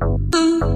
啊。